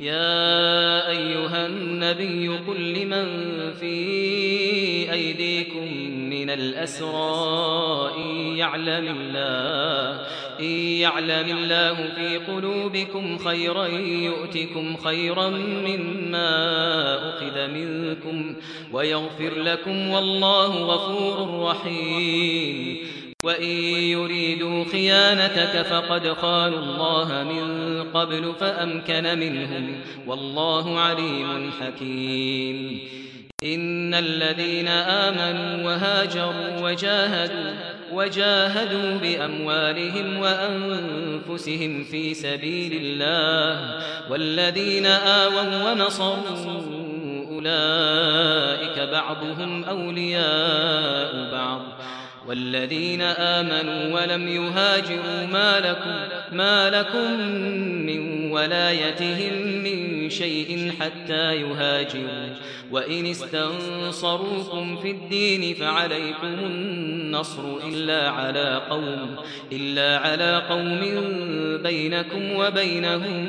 يا أيها النبي قل لمن في أيديكم من الأسرى إن يعلم الله إن يعلم الله في قلوبكم خيرا يؤتكم خيرا مما أخذ منكم ويغفر لكم والله غفور رحيم. وإن يريدوا خيانتك فقد خانوا الله من قبل فأمكن منهم والله عليم حكيم إن الذين آمنوا وهاجروا وجاهدوا وجاهدوا بأموالهم وأنفسهم في سبيل الله والذين آووا ونصروا أولئك بعضهم أولياء بعض والذين آمنوا ولم يهاجروا ما لكم ما لكم من ولايتهم من شيء حتى يهاجروا. وإن استنصروكم في الدين فعليكم النصر إلا على قوم إلا على قوم بينكم وبينهم